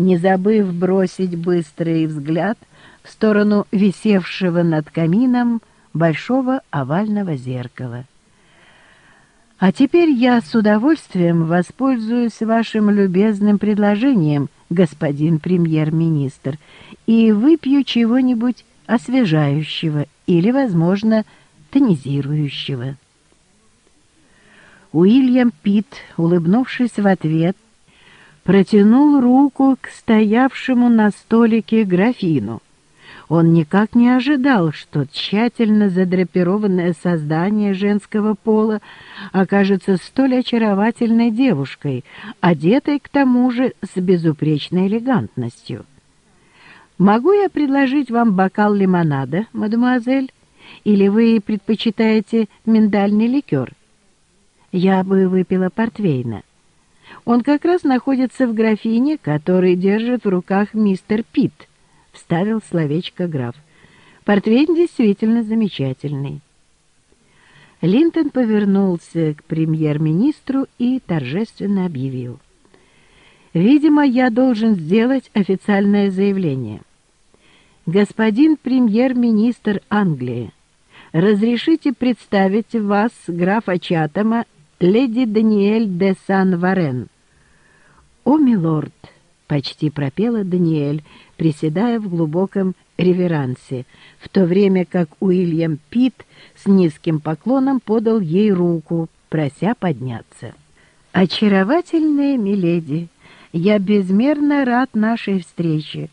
не забыв бросить быстрый взгляд в сторону висевшего над камином большого овального зеркала. А теперь я с удовольствием воспользуюсь вашим любезным предложением, господин премьер-министр, и выпью чего-нибудь освежающего или, возможно, тонизирующего. Уильям Пит, улыбнувшись в ответ, протянул руку к стоявшему на столике графину. Он никак не ожидал, что тщательно задрапированное создание женского пола окажется столь очаровательной девушкой, одетой к тому же с безупречной элегантностью. «Могу я предложить вам бокал лимонада, мадемуазель, или вы предпочитаете миндальный ликер?» «Я бы выпила портвейна». Он как раз находится в графине, который держит в руках мистер Питт, — вставил словечко граф. Портвейн действительно замечательный. Линтон повернулся к премьер-министру и торжественно объявил. «Видимо, я должен сделать официальное заявление. Господин премьер-министр Англии, разрешите представить вас, графа Чатама, леди Даниэль де Сан-Варен». «О, милорд!» — почти пропела Даниэль, приседая в глубоком реверансе, в то время как Уильям Пит с низким поклоном подал ей руку, прося подняться. «Очаровательная миледи, я безмерно рад нашей встрече.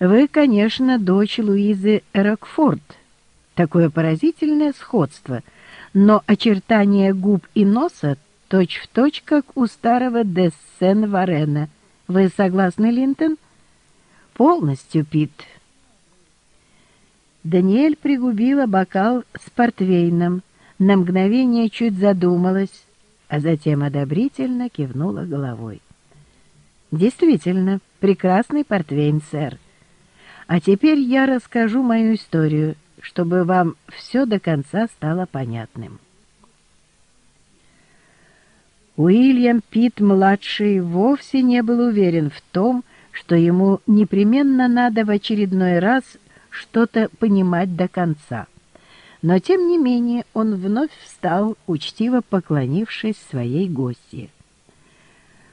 Вы, конечно, дочь Луизы Рокфорд. Такое поразительное сходство, но очертания губ и носа точь-в-точь, точь, как у старого Дессен Варена. Вы согласны, Линтон?» Полностью, Пит. Даниэль пригубила бокал с портвейном, на мгновение чуть задумалась, а затем одобрительно кивнула головой. «Действительно, прекрасный портвейн, сэр. А теперь я расскажу мою историю, чтобы вам все до конца стало понятным». Уильям Пит-младший вовсе не был уверен в том, что ему непременно надо в очередной раз что-то понимать до конца. Но, тем не менее, он вновь встал, учтиво поклонившись своей гости.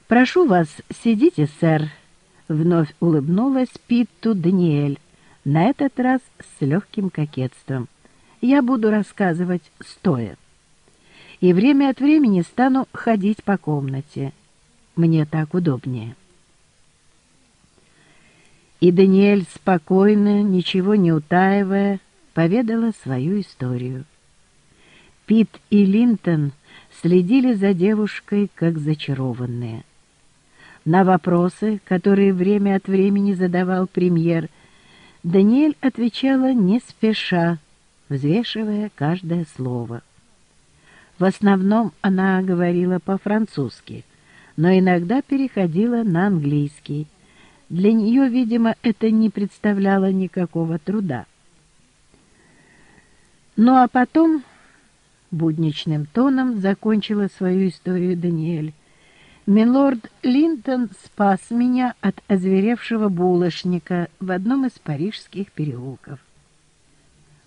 «Прошу вас, сидите, сэр», — вновь улыбнулась Питту Даниэль, на этот раз с легким кокетством. «Я буду рассказывать стоя. И время от времени стану ходить по комнате. Мне так удобнее». И Даниэль спокойно, ничего не утаивая, поведала свою историю. Пит и Линтон следили за девушкой, как зачарованные. На вопросы, которые время от времени задавал премьер, Даниэль отвечала не спеша, взвешивая каждое слово. В основном она говорила по-французски, но иногда переходила на английский, для нее, видимо, это не представляло никакого труда. Ну а потом будничным тоном закончила свою историю Даниэль. Милорд Линтон спас меня от озверевшего булочника в одном из парижских переулков.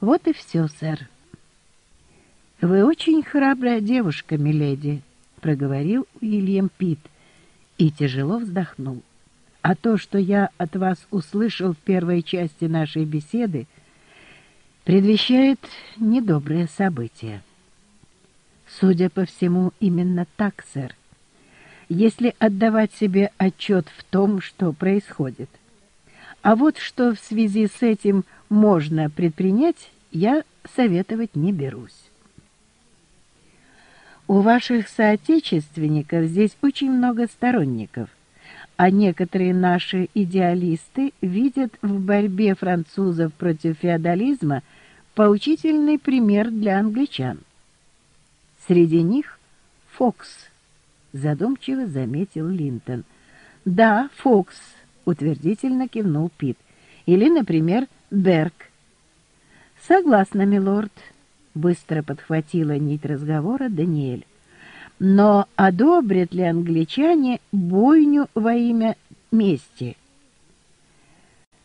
Вот и все, сэр. «Вы очень храбрая девушка, миледи», — проговорил Уильям Пит и тяжело вздохнул. А то, что я от вас услышал в первой части нашей беседы, предвещает недобрые события. Судя по всему, именно так, сэр. Если отдавать себе отчет в том, что происходит. А вот что в связи с этим можно предпринять, я советовать не берусь. У ваших соотечественников здесь очень много сторонников, а некоторые наши идеалисты видят в борьбе французов против феодализма поучительный пример для англичан. Среди них Фокс, задумчиво заметил Линтон. Да, Фокс, утвердительно кивнул Пит. Или, например, Берг. Согласна, милорд, быстро подхватила нить разговора Даниэль. Но одобрят ли англичане бойню во имя мести —